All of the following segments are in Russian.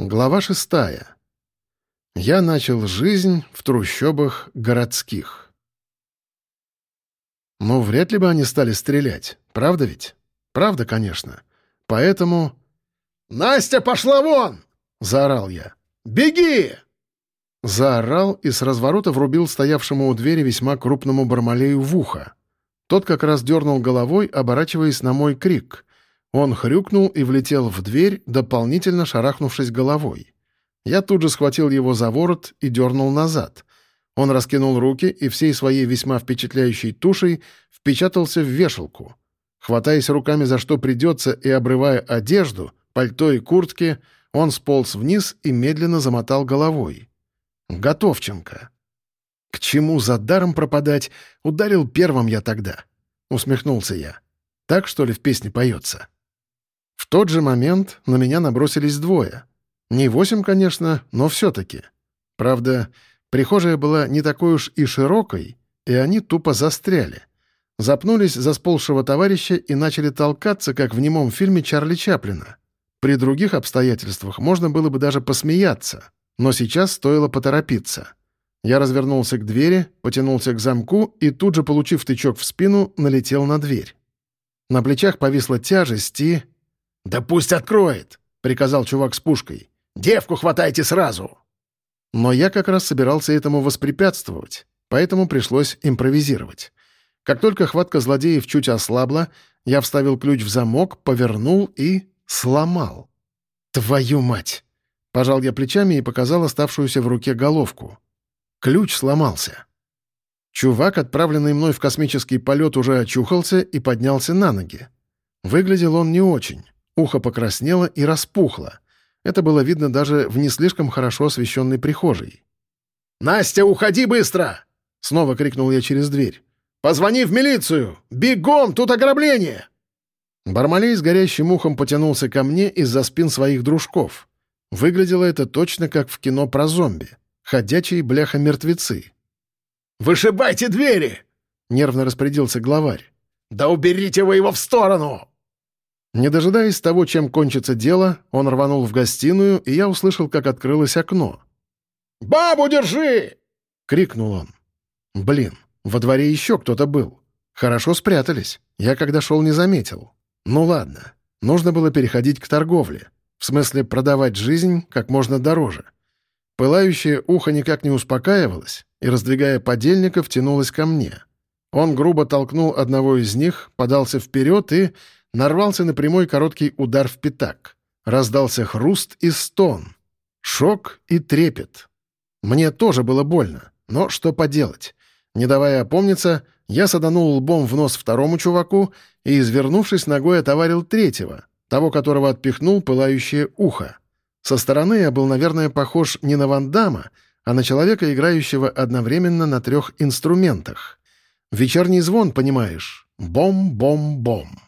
Глава шестая. Я начал жизнь в трущобах городских. Ну, вряд ли бы они стали стрелять, правда ведь? Правда, конечно. Поэтому... «Настя, пошла вон!» — заорал я. «Беги!» Заорал и с разворота врубил стоявшему у двери весьма крупному бармалею в ухо. Тот как раз дернул головой, оборачиваясь на мой крик — он хрюкнул и влетел в дверь, дополнительно шарахнувшись головой. Я тут же схватил его за ворот и дернул назад. Он раскинул руки и всей своей весьма впечатляющей тушей впечатался в вешалку. Хватаясь руками за что придется и обрывая одежду, пальто и куртки, он сполз вниз и медленно замотал головой. Готовченко. «К чему за даром пропадать? Ударил первым я тогда», — усмехнулся я. «Так, что ли, в песне поется?» В тот же момент на меня набросились двое. Не восемь, конечно, но все-таки. Правда, прихожая была не такой уж и широкой, и они тупо застряли. Запнулись за сползшего товарища и начали толкаться, как в немом фильме Чарли Чаплина. При других обстоятельствах можно было бы даже посмеяться, но сейчас стоило поторопиться. Я развернулся к двери, потянулся к замку и тут же, получив тычок в спину, налетел на дверь. На плечах повисла тяжесть и «Да пусть откроет!» — приказал чувак с пушкой. «Девку хватайте сразу!» Но я как раз собирался этому воспрепятствовать, поэтому пришлось импровизировать. Как только хватка злодеев чуть ослабла, я вставил ключ в замок, повернул и сломал. «Твою мать!» — пожал я плечами и показал оставшуюся в руке головку. Ключ сломался. Чувак, отправленный мной в космический полет, уже очухался и поднялся на ноги. Выглядел он не очень. Ухо покраснело и распухло. Это было видно даже в не слишком хорошо освещенной прихожей. «Настя, уходи быстро!» — снова крикнул я через дверь. «Позвони в милицию! Бегом, тут ограбление!» Бармалей с горящим ухом потянулся ко мне из-за спин своих дружков. Выглядело это точно как в кино про зомби. Ходячие бляха-мертвецы. «Вышибайте двери!» — нервно распорядился главарь. «Да уберите вы его в сторону!» Не дожидаясь того, чем кончится дело, он рванул в гостиную, и я услышал, как открылось окно. «Бабу держи!» — крикнул он. «Блин, во дворе еще кто-то был. Хорошо спрятались. Я, когда шел, не заметил. Ну ладно, нужно было переходить к торговле. В смысле, продавать жизнь как можно дороже. Пылающее ухо никак не успокаивалось, и, раздвигая подельников, тянулось ко мне. Он грубо толкнул одного из них, подался вперед и нарвался на прямой короткий удар в пятак. Раздался хруст и стон. Шок и трепет. Мне тоже было больно, но что поделать? Не давая опомниться, я саданул лбом в нос второму чуваку и, извернувшись ногой, отоварил третьего, того, которого отпихнул пылающее ухо. Со стороны я был, наверное, похож не на Вандама, а на человека, играющего одновременно на трех инструментах. Вечерний звон, понимаешь? Бом-бом-бом.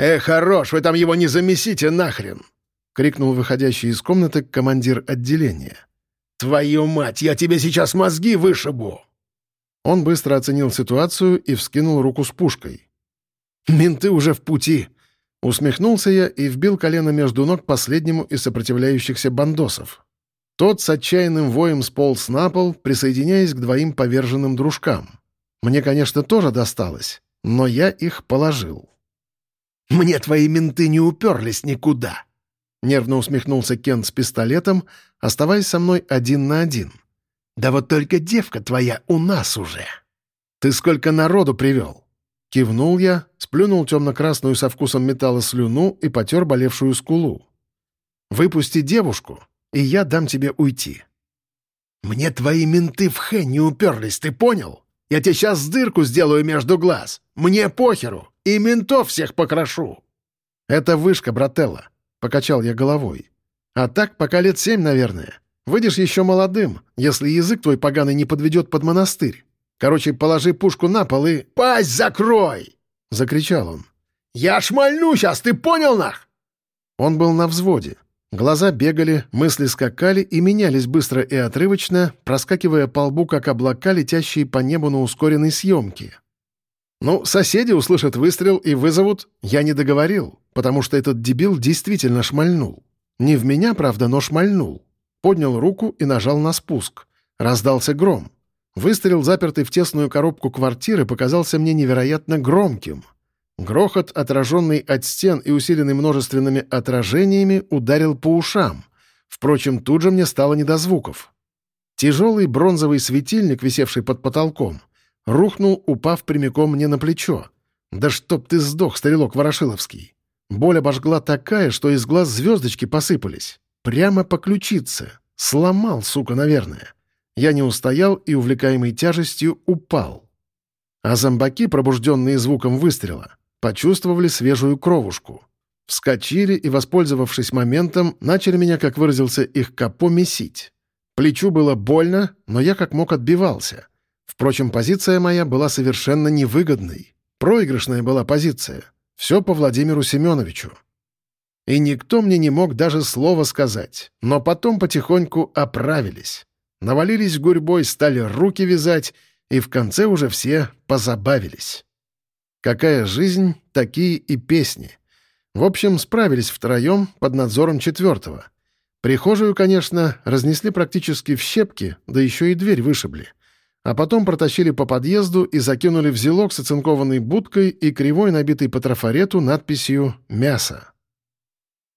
«Э, хорош, вы там его не замесите нахрен!» — крикнул выходящий из комнаты командир отделения. «Твою мать, я тебе сейчас мозги вышибу!» Он быстро оценил ситуацию и вскинул руку с пушкой. «Менты уже в пути!» Усмехнулся я и вбил колено между ног последнему из сопротивляющихся бандосов. Тот с отчаянным воем сполз на пол, присоединяясь к двоим поверженным дружкам. Мне, конечно, тоже досталось, но я их положил. Мне твои менты не уперлись никуда!» Нервно усмехнулся Кен с пистолетом, оставаясь со мной один на один. «Да вот только девка твоя у нас уже!» «Ты сколько народу привел?» Кивнул я, сплюнул темно-красную со вкусом металла слюну и потер болевшую скулу. «Выпусти девушку, и я дам тебе уйти». «Мне твои менты в хэ не уперлись, ты понял? Я тебе сейчас дырку сделаю между глаз. Мне похеру. И ментов всех покрошу!» «Это вышка, брателла», — покачал я головой. «А так пока лет семь, наверное. Выйдешь еще молодым, если язык твой поганый не подведет под монастырь. Короче, положи пушку на пол и...» «Пасть закрой!» — закричал он. «Я шмальну сейчас, ты понял, нах?» Он был на взводе. Глаза бегали, мысли скакали и менялись быстро и отрывочно, проскакивая по лбу, как облака, летящие по небу на ускоренной съемке. Ну, соседи услышат выстрел и вызовут «я не договорил», потому что этот дебил действительно шмальнул. Не в меня, правда, но шмальнул. Поднял руку и нажал на спуск. Раздался гром. Выстрел, запертый в тесную коробку квартиры, показался мне невероятно громким. Грохот, отраженный от стен и усиленный множественными отражениями, ударил по ушам. Впрочем, тут же мне стало не до звуков. Тяжелый бронзовый светильник, висевший под потолком, рухнул, упав прямиком мне на плечо. «Да чтоб ты сдох, стрелок Ворошиловский!» Боль обожгла такая, что из глаз звездочки посыпались. Прямо по ключице. Сломал, сука, наверное. Я не устоял и, увлекаемый тяжестью, упал. А зомбаки, пробужденные звуком выстрела, почувствовали свежую кровушку. Вскочили и, воспользовавшись моментом, начали меня, как выразился их капо, месить. Плечу было больно, но я как мог отбивался. Впрочем, позиция моя была совершенно невыгодной. Проигрышная была позиция. Все по Владимиру Семеновичу. И никто мне не мог даже слова сказать. Но потом потихоньку оправились. Навалились гурьбой, стали руки вязать, и в конце уже все позабавились. Какая жизнь, такие и песни. В общем, справились втроем под надзором четвертого. Прихожую, конечно, разнесли практически в щепки, да еще и дверь вышибли. А потом протащили по подъезду и закинули в зелок с оцинкованной будкой и кривой, набитой по трафарету, надписью «Мясо».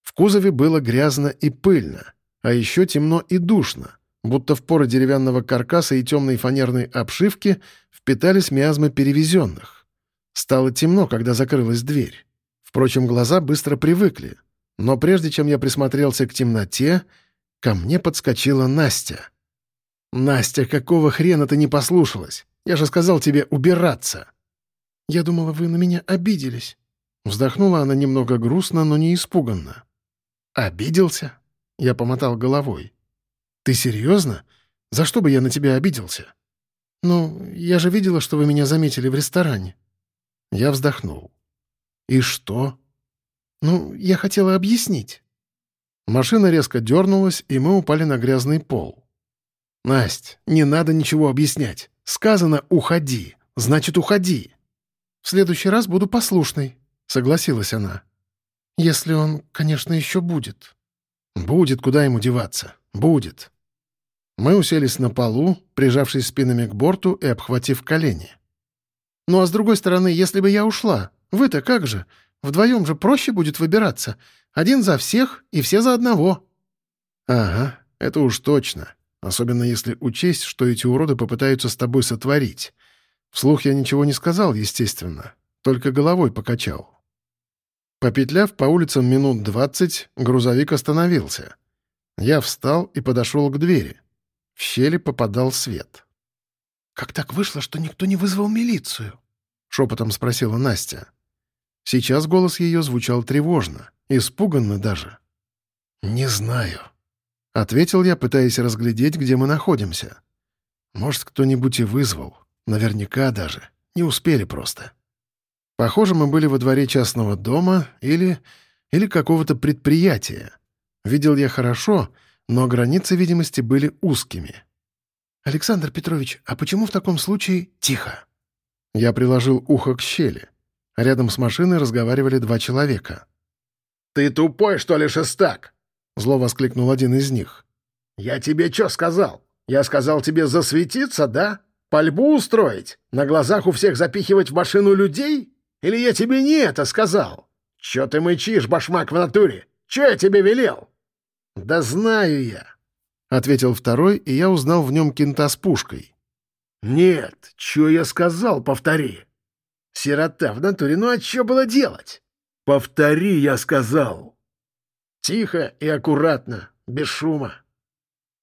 В кузове было грязно и пыльно, а еще темно и душно, будто в поры деревянного каркаса и темной фанерной обшивки впитались миазмы перевезенных. Стало темно, когда закрылась дверь. Впрочем, глаза быстро привыкли. Но прежде чем я присмотрелся к темноте, ко мне подскочила Настя. «Настя, какого хрена ты не послушалась? Я же сказал тебе убираться!» «Я думала, вы на меня обиделись». Вздохнула она немного грустно, но не испуганно. «Обиделся?» Я помотал головой. «Ты серьезно? За что бы я на тебя обиделся?» «Ну, я же видела, что вы меня заметили в ресторане». Я вздохнул. «И что?» «Ну, я хотела объяснить». Машина резко дернулась, и мы упали на грязный пол. «Насть, не надо ничего объяснять. Сказано «уходи», значит «уходи». «В следующий раз буду послушной», — согласилась она. «Если он, конечно, еще будет». «Будет, куда ему деваться. Будет». Мы уселись на полу, прижавшись спинами к борту и обхватив колени. Ну а с другой стороны, если бы я ушла, вы-то как же? Вдвоем же проще будет выбираться. Один за всех и все за одного». «Ага, это уж точно. Особенно если учесть, что эти уроды попытаются с тобой сотворить. Вслух я ничего не сказал, естественно, только головой покачал». Попетляв по улицам минут двадцать, грузовик остановился. Я встал и подошел к двери. В щели попадал свет. «Как так вышло, что никто не вызвал милицию?» — шепотом спросила Настя. Сейчас голос ее звучал тревожно, испуганно даже. «Не знаю», — ответил я, пытаясь разглядеть, где мы находимся. «Может, кто-нибудь и вызвал. Наверняка даже. Не успели просто». Похоже, мы были во дворе частного дома или... или какого-то предприятия. Видел я хорошо, но границы видимости были узкими. «Александр Петрович, а почему в таком случае тихо?» Я приложил ухо к щели. Рядом с машиной разговаривали два человека. «Ты тупой, что ли, шестак?» — зло воскликнул один из них. «Я тебе что сказал? Я сказал тебе засветиться, да? Пальбу устроить? На глазах у всех запихивать в машину людей? Или я тебе не это сказал? Чё ты мычишь, башмак в натуре? Чё я тебе велел?» «Да знаю я. — ответил второй, и я узнал в нем кента с пушкой. «Нет, что я сказал, повтори». «Сирота в натуре, ну а что было делать?» «Повтори, я сказал». «Тихо и аккуратно, без шума».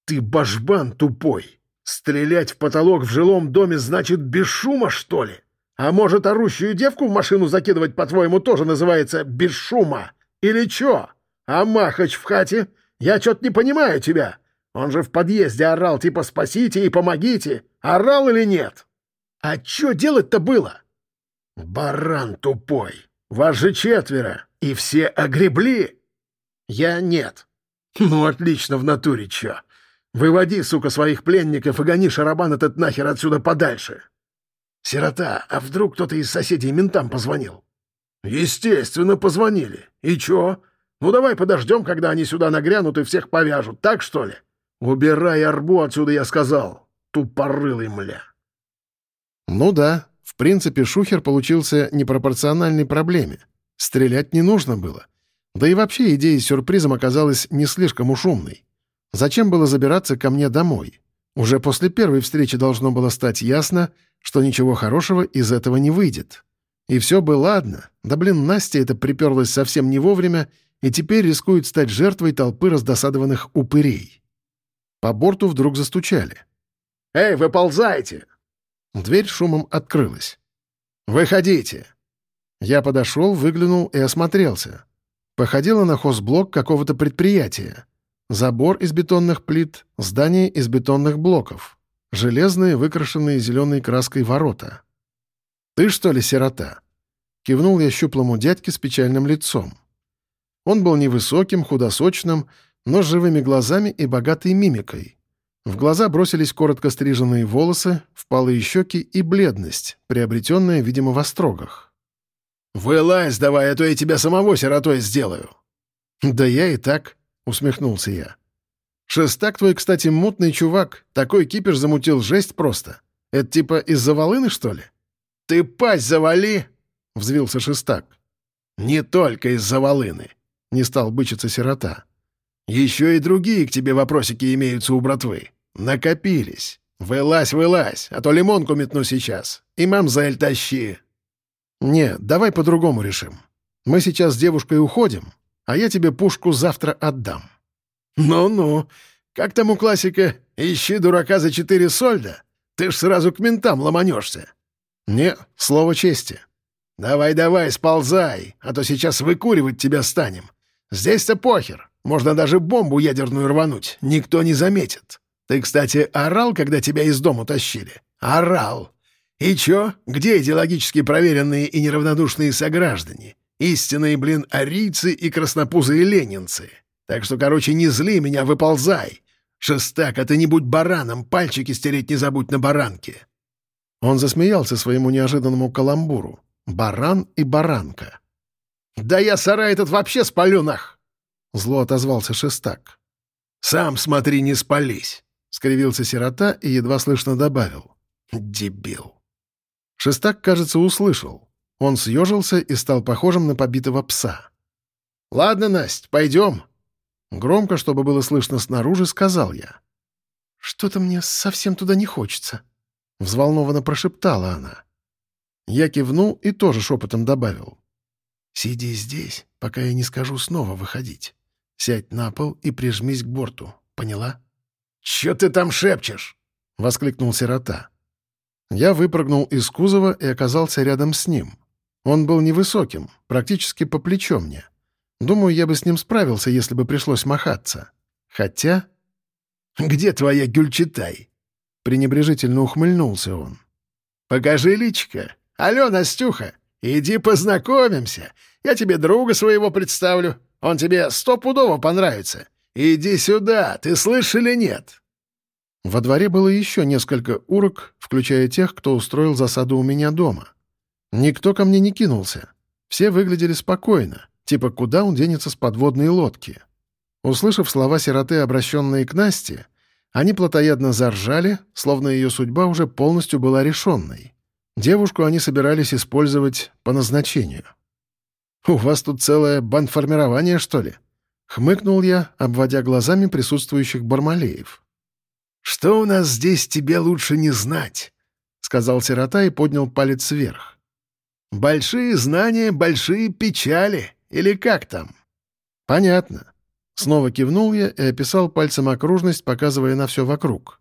«Ты башбан тупой. Стрелять в потолок в жилом доме значит без шума, что ли? А может, орущую девку в машину закидывать, по-твоему, тоже называется без шума? Или чё? А махач в хате? Я чё-то не понимаю тебя». Он же в подъезде орал, типа «спасите и помогите». Орал или нет? А что делать-то было? Баран тупой. Вас же четверо, и все огребли. Я нет. Ну, отлично в натуре чё. Выводи, сука, своих пленников и гони шарабан этот нахер отсюда подальше. Сирота, а вдруг кто-то из соседей ментам позвонил? Естественно, позвонили. И чё? Ну давай подождем, когда они сюда нагрянут и всех повяжут, так что ли? Убирай арбу отсюда, я сказал. Тупорылый мля. Ну да, в принципе, шухер получился непропорциональной проблеме. Стрелять не нужно было. Да и вообще идея с сюрпризом оказалась не слишком уж умной. Зачем было забираться ко мне домой? Уже после первой встречи должно было стать ясно, что ничего хорошего из этого не выйдет. И все бы ладно. Да блин, Настя это приперлась совсем не вовремя и теперь рискует стать жертвой толпы раздосадованных упырей. По борту вдруг застучали. «Эй, выползайте!» Дверь шумом открылась. «Выходите!» Я подошел, выглянул и осмотрелся. Походило на хозблок какого-то предприятия. Забор из бетонных плит, здание из бетонных блоков. Железные, выкрашенные зеленой краской ворота. «Ты что ли сирота?» Кивнул я щуплому дядьке с печальным лицом. Он был невысоким, худосочным, но с живыми глазами и богатой мимикой. В глаза бросились коротко стриженные волосы, впалые щеки и бледность, приобретенная, видимо, в острогах. «Вылазь давай, а то я тебя самого сиротой сделаю!» «Да я и так», — усмехнулся я. «Шестак твой, кстати, мутный чувак. Такой кипиш замутил жесть просто. Это типа из-за волыны, что ли?» «Ты пасть завали!» — взвился Шестак. «Не только из-за волыны», — не стал бычиться сирота. «Еще и другие к тебе вопросики имеются у братвы. Накопились. Вылазь, вылазь, а то лимонку метну сейчас. И мамзель тащи». «Не, давай по-другому решим. Мы сейчас с девушкой уходим, а я тебе пушку завтра отдам». «Ну-ну, как там у классика? Ищи дурака за четыре сольда? Ты ж сразу к ментам ломанешься». «Не, слово чести». «Давай-давай, сползай, а то сейчас выкуривать тебя станем. Здесь-то похер, можно даже бомбу ядерную рвануть, никто не заметит. Ты, кстати, орал, когда тебя из дома тащили? Орал. И чё, где идеологически проверенные и неравнодушные сограждане? Истинные, блин, арийцы и краснопузые ленинцы. Так что, короче, не зли меня, выползай. Шестак, а ты не будь бараном, пальчики стереть не забудь на баранке». Он засмеялся своему неожиданному каламбуру. «Баран и баранка». «Да я сарай этот вообще спалю, нах!» Зло отозвался Шестак. «Сам смотри, не спались!» — скривился сирота и едва слышно добавил. «Дебил!» Шестак, кажется, услышал. Он съежился и стал похожим на побитого пса. «Ладно, Насть, пойдем». Громко, чтобы было слышно снаружи, сказал я. «Что-то мне совсем туда не хочется», — взволнованно прошептала она. Я кивнул и тоже шепотом добавил. «Сиди здесь, пока я не скажу снова выходить. Сядь на пол и прижмись к борту. Поняла?» «Чё ты там шепчешь?» — воскликнул сирота. Я выпрыгнул из кузова и оказался рядом с ним. Он был невысоким, практически по плечо мне. Думаю, я бы с ним справился, если бы пришлось махаться. Хотя... «Где твоя Гюльчатай?» Пренебрежительно ухмыльнулся он. «Покажи личка. Алло, Настюха, иди познакомимся. Я тебе друга своего представлю. Он тебе стопудово понравится. Иди сюда, ты слышишь или нет?» Во дворе было еще несколько урок, включая тех, кто устроил засаду у меня дома. Никто ко мне не кинулся. Все выглядели спокойно, типа куда он денется с подводной лодки. Услышав слова сироты, обращенные к Насте, они плотоядно заржали, словно ее судьба уже полностью была решенной. Девушку они собирались использовать по назначению. «У вас тут целое бандформирование, что ли?» — хмыкнул я, обводя глазами присутствующих бармалеев. «Что у нас здесь тебе лучше не знать?» — сказал сирота и поднял палец вверх. «Большие знания, большие печали, или как там?» «Понятно». Снова кивнул я и описал пальцем окружность, показывая на все вокруг.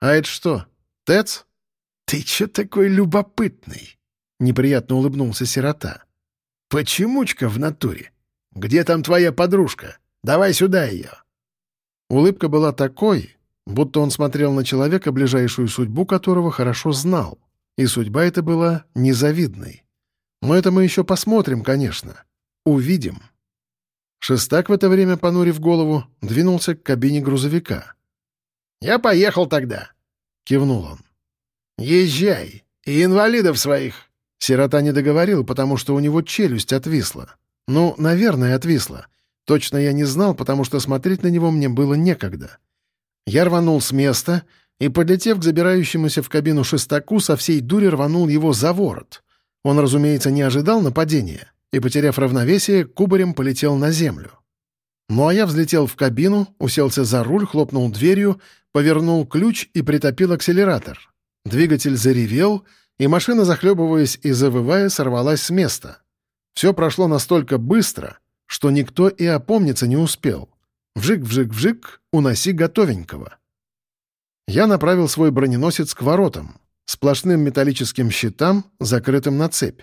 «А это что, ТЭЦ?» «Ты чё такой любопытный?» — неприятно улыбнулся сирота. «Почемучка в натуре? Где там твоя подружка? Давай сюда ее!» Улыбка была такой, будто он смотрел на человека, ближайшую судьбу которого хорошо знал, и судьба эта была незавидной. Но это мы еще посмотрим, конечно. Увидим. Шестак в это время, понурив голову, двинулся к кабине грузовика. «Я поехал тогда», — кивнул он. «Езжай, и инвалидов своих». Сирота не договорил, потому что у него челюсть отвисла. Ну, наверное, отвисла. Точно я не знал, потому что смотреть на него мне было некогда. Я рванул с места и, подлетев к забирающемуся в кабину шестаку, со всей дури рванул его за ворот. Он, разумеется, не ожидал нападения и, потеряв равновесие, кубарем полетел на землю. Ну а я взлетел в кабину, уселся за руль, хлопнул дверью, повернул ключ и притопил акселератор. Двигатель заревел, и машина, захлебываясь и завывая, сорвалась с места. Все прошло настолько быстро, что никто и опомниться не успел. Вжик-вжик-вжик, уноси готовенького. Я направил свой броненосец к воротам, сплошным металлическим щитам, закрытым на цепь.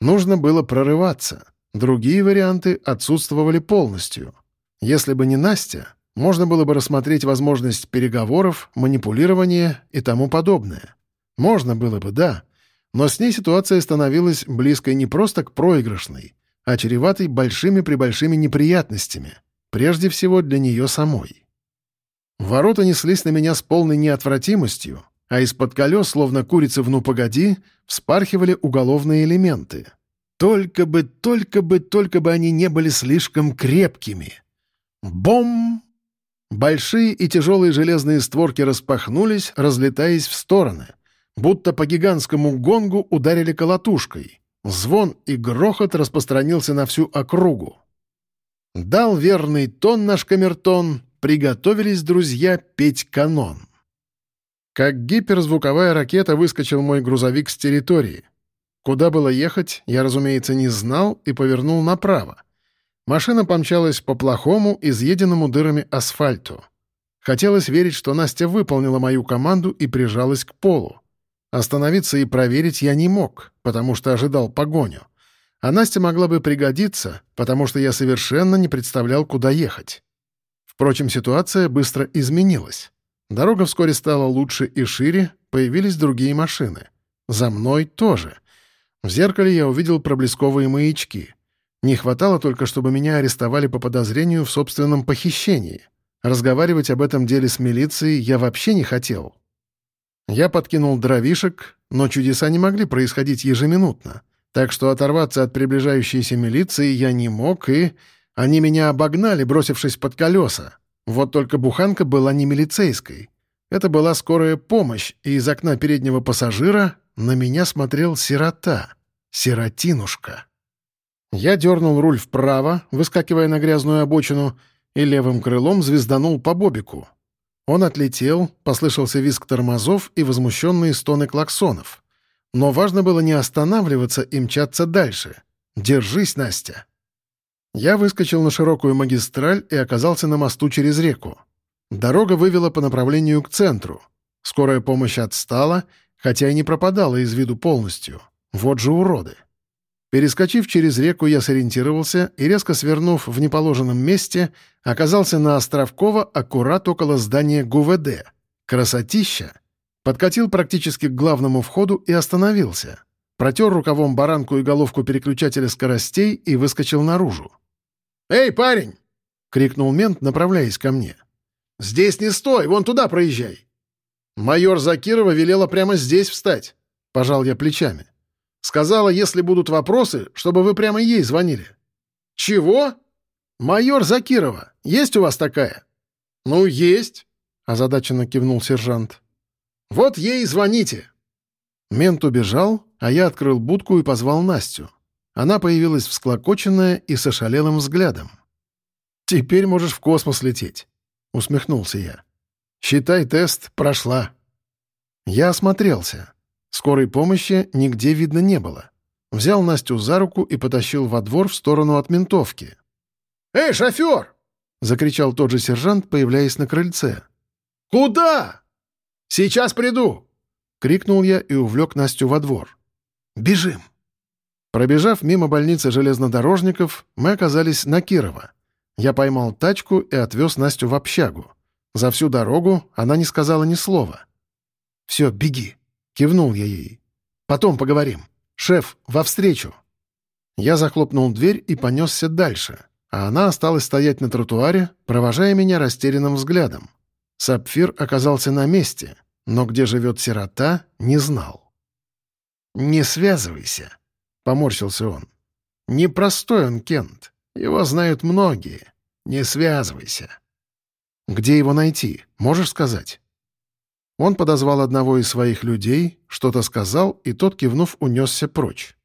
Нужно было прорываться. Другие варианты отсутствовали полностью. Если бы не Настя, можно было бы рассмотреть возможность переговоров, манипулирования и тому подобное. Можно было бы, да. Но с ней ситуация становилась близкой не просто к проигрышной, а чреватой большими-пребольшими неприятностями, прежде всего для нее самой. Ворота неслись на меня с полной неотвратимостью, а из-под колес, словно курицы в «ну погоди», вспархивали уголовные элементы. Только бы, только бы, только бы они не были слишком крепкими. Бом! Большие и тяжелые железные створки распахнулись, разлетаясь в стороны. Будто по гигантскому гонгу ударили колотушкой. Звон и грохот распространился на всю округу. Дал верный тон наш камертон, приготовились друзья петь канон. Как гиперзвуковая ракета выскочил мой грузовик с территории. Куда было ехать, я, разумеется, не знал и повернул направо. Машина помчалась по плохому, изъеденному дырами асфальту. Хотелось верить, что Настя выполнила мою команду и прижалась к полу. Остановиться и проверить я не мог, потому что ожидал погоню. А Настя могла бы пригодиться, потому что я совершенно не представлял, куда ехать. Впрочем, ситуация быстро изменилась. Дорога вскоре стала лучше и шире, появились другие машины. За мной тоже. В зеркале я увидел проблесковые маячки. Не хватало только, чтобы меня арестовали по подозрению в собственном похищении. Разговаривать об этом деле с милицией я вообще не хотел. Я подкинул дровишек, но чудеса не могли происходить ежеминутно. Так что оторваться от приближающейся милиции я не мог, и... Они меня обогнали, бросившись под колеса. Вот только буханка была не милицейской. Это была скорая помощь, и из окна переднего пассажира на меня смотрел сирота. Сиротинушка. Я дернул руль вправо, выскакивая на грязную обочину, и левым крылом звезданул по бобику. Он отлетел, послышался визг тормозов и возмущенные стоны клаксонов. Но важно было не останавливаться и мчаться дальше. «Держись, Настя!» Я выскочил на широкую магистраль и оказался на мосту через реку. Дорога вывела по направлению к центру. Скорая помощь отстала, хотя и не пропадала из виду полностью. Вот же уроды. Перескочив через реку, я сориентировался и, резко свернув в неположенном месте, оказался на Островково аккурат около здания ГУВД. Красотища! Подкатил практически к главному входу и остановился. Протер рукавом баранку и головку переключателя скоростей и выскочил наружу. «Эй, парень!» — крикнул мент, направляясь ко мне. «Здесь не стой, вон туда проезжай!» Майор Закирова велела прямо здесь встать. Пожал я плечами. Сказала, если будут вопросы, чтобы вы прямо ей звонили. «Чего?» «Майор Закирова. Есть у вас такая?» «Ну, есть», — озадаченно кивнул сержант. «Вот ей и звоните». Мент убежал, а я открыл будку и позвал Настю. Она появилась всклокоченная и с ошалелым взглядом. «Теперь можешь в космос лететь», — усмехнулся я. «Считай, тест прошла». Я осмотрелся. Скорой помощи нигде видно не было. Взял Настю за руку и потащил во двор в сторону от ментовки. «Эй, шофер!» — закричал тот же сержант, появляясь на крыльце. «Куда?» «Сейчас приду!» — крикнул я и увлек Настю во двор. «Бежим!» Пробежав мимо больницы железнодорожников, мы оказались на Кирова. Я поймал тачку и отвез Настю в общагу. За всю дорогу она не сказала ни слова. «Все, беги», — кивнул я ей. «Потом поговорим. Шеф, во встречу». Я захлопнул дверь и понесся дальше, а она осталась стоять на тротуаре, провожая меня растерянным взглядом. Сапфир оказался на месте, но где живет сирота, не знал. «Не связывайся», — поморщился он. «Непростой он, Кент. Его знают многие. Не связывайся». «Где его найти? Можешь сказать?» Он подозвал одного из своих людей, что-то сказал, и тот, кивнув, унесся прочь.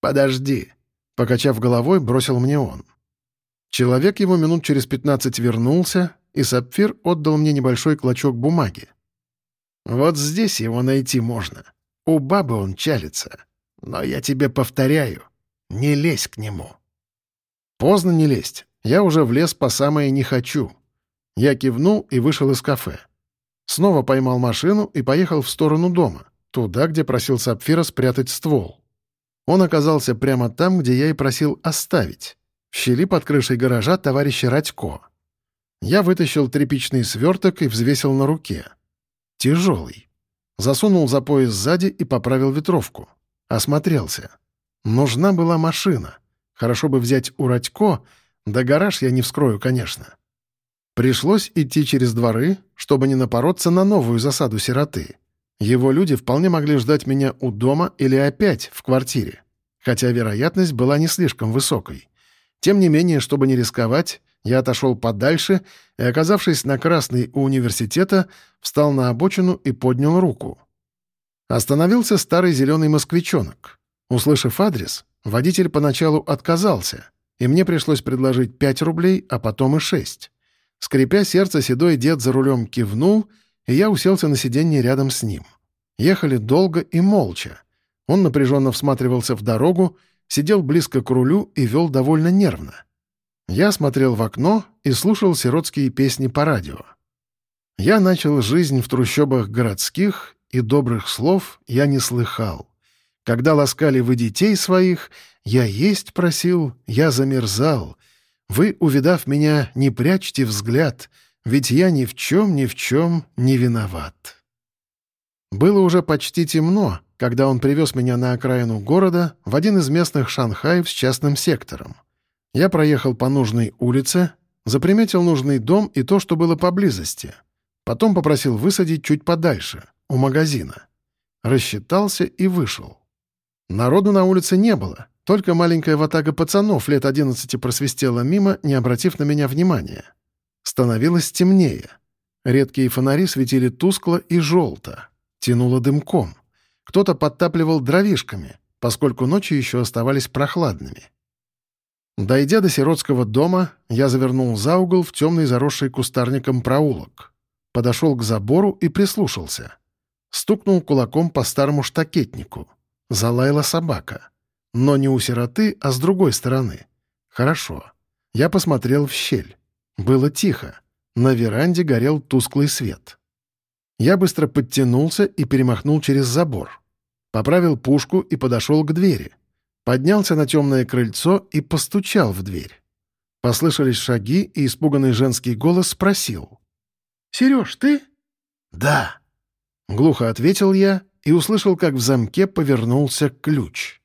«Подожди», — покачав головой, бросил мне он. Человек его минут через пятнадцать вернулся, и Сапфир отдал мне небольшой клочок бумаги. «Вот здесь его найти можно. У бабы он чалится. Но я тебе повторяю, не лезь к нему». «Поздно не лезть. Я уже влез по самое не хочу». Я кивнул и вышел из кафе. Снова поймал машину и поехал в сторону дома, туда, где просил Сапфира спрятать ствол. Он оказался прямо там, где я и просил оставить, в щели под крышей гаража товарища Радько. Я вытащил тряпичный сверток и взвесил на руке. Тяжелый. Засунул за пояс сзади и поправил ветровку. Осмотрелся. Нужна была машина. Хорошо бы взять у Радько, да гараж я не вскрою, конечно. Пришлось идти через дворы, чтобы не напороться на новую засаду сироты. Его люди вполне могли ждать меня у дома или опять в квартире, хотя вероятность была не слишком высокой. Тем не менее, чтобы не рисковать, я отошел подальше и, оказавшись на красной у университета, встал на обочину и поднял руку. Остановился старый зеленый москвичонок. Услышав адрес, водитель поначалу отказался, и мне пришлось предложить 5 рублей, а потом и 6. Скрипя сердце, седой дед за рулем кивнул, и я уселся на сиденье рядом с ним. Ехали долго и молча. Он напряженно всматривался в дорогу, сидел близко к рулю и вел довольно нервно. Я смотрел в окно и слушал сиротские песни по радио. Я начал жизнь в трущобах городских, и добрых слов я не слыхал. Когда ласкали вы детей своих, я есть просил, я замерзал — вы, увидав меня, не прячьте взгляд, ведь я ни в чем, ни в чем не виноват. Было уже почти темно, когда он привез меня на окраину города в один из местных Шанхаев с частным сектором. Я проехал по нужной улице, заприметил нужный дом и то, что было поблизости. Потом попросил высадить чуть подальше, у магазина. Рассчитался и вышел. Народу на улице не было, только маленькая ватага пацанов лет одиннадцати просвистела мимо, не обратив на меня внимания. Становилось темнее. Редкие фонари светили тускло и желто. Тянуло дымком. Кто-то подтапливал дровишками, поскольку ночи еще оставались прохладными. Дойдя до сиротского дома, я завернул за угол в темный заросший кустарником проулок. Подошел к забору и прислушался. Стукнул кулаком по старому штакетнику. Залаяла собака. Но не у сироты, а с другой стороны. Хорошо. Я посмотрел в щель. Было тихо. На веранде горел тусклый свет. Я быстро подтянулся и перемахнул через забор. Поправил пушку и подошел к двери. Поднялся на темное крыльцо и постучал в дверь. Послышались шаги, и испуганный женский голос спросил. «Сереж, ты?» «Да», — глухо ответил я и услышал, как в замке повернулся ключ.